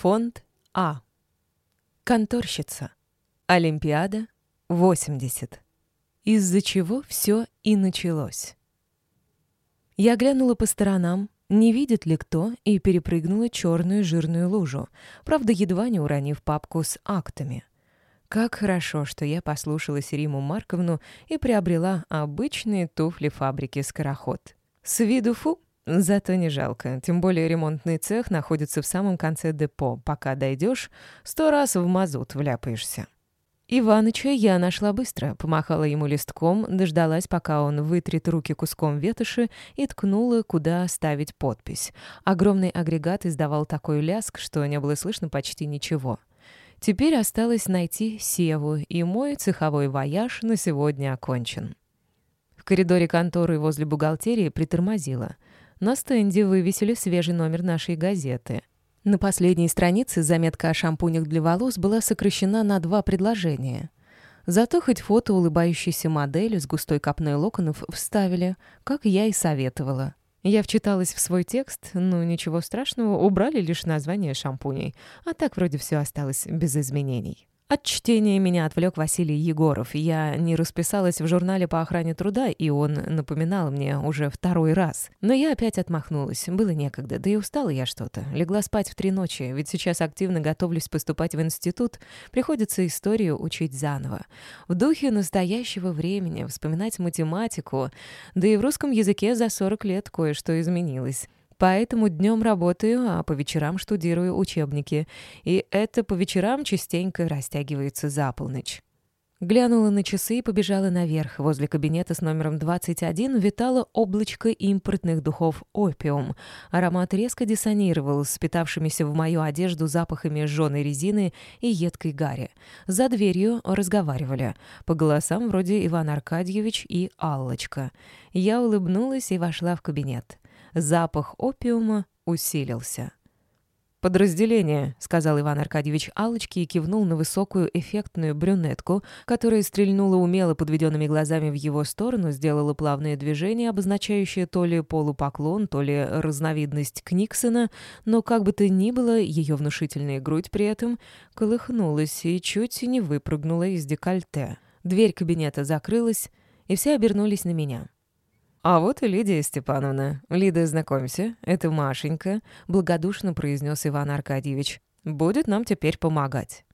Фонд А. Конторщица. Олимпиада 80. Из-за чего все и началось. Я глянула по сторонам, не видит ли кто, и перепрыгнула черную жирную лужу, правда, едва не уронив папку с актами. Как хорошо, что я послушалась Риму Марковну и приобрела обычные туфли фабрики «Скороход». С виду фу, зато не жалко. Тем более ремонтный цех находится в самом конце депо. Пока дойдешь, сто раз в мазут вляпаешься. Иваныча я нашла быстро, помахала ему листком, дождалась, пока он вытрет руки куском ветоши и ткнула, куда ставить подпись. Огромный агрегат издавал такой ляск, что не было слышно почти ничего. Теперь осталось найти Севу, и мой цеховой вояж на сегодня окончен. В коридоре конторы возле бухгалтерии притормозила. На стенде вывесили свежий номер нашей газеты. На последней странице заметка о шампунях для волос была сокращена на два предложения. Зато хоть фото улыбающейся модели с густой копной локонов вставили, как я и советовала. Я вчиталась в свой текст, ну ничего страшного, убрали лишь название шампуней, а так вроде все осталось без изменений. От чтения меня отвлек Василий Егоров. Я не расписалась в журнале по охране труда, и он напоминал мне уже второй раз. Но я опять отмахнулась. Было некогда, да и устала я что-то. Легла спать в три ночи, ведь сейчас активно готовлюсь поступать в институт. Приходится историю учить заново. В духе настоящего времени, вспоминать математику. Да и в русском языке за 40 лет кое-что изменилось. Поэтому днем работаю, а по вечерам штудирую учебники. И это по вечерам частенько растягивается за полночь. Глянула на часы и побежала наверх. Возле кабинета с номером 21 витало облачко импортных духов «Опиум». Аромат резко диссонировал с питавшимися в мою одежду запахами жженой резины и едкой гари. За дверью разговаривали. По голосам вроде Иван Аркадьевич и Аллочка. Я улыбнулась и вошла в кабинет. Запах опиума усилился. «Подразделение», — сказал Иван Аркадьевич Алочки и кивнул на высокую эффектную брюнетку, которая стрельнула умело подведенными глазами в его сторону, сделала плавные движения, обозначающие то ли полупоклон, то ли разновидность Книксона, но как бы то ни было, ее внушительная грудь при этом колыхнулась и чуть не выпрыгнула из декольте. Дверь кабинета закрылась, и все обернулись на меня. «А вот и Лидия Степановна. Лида, знакомься, это Машенька», — благодушно произнес Иван Аркадьевич. «Будет нам теперь помогать».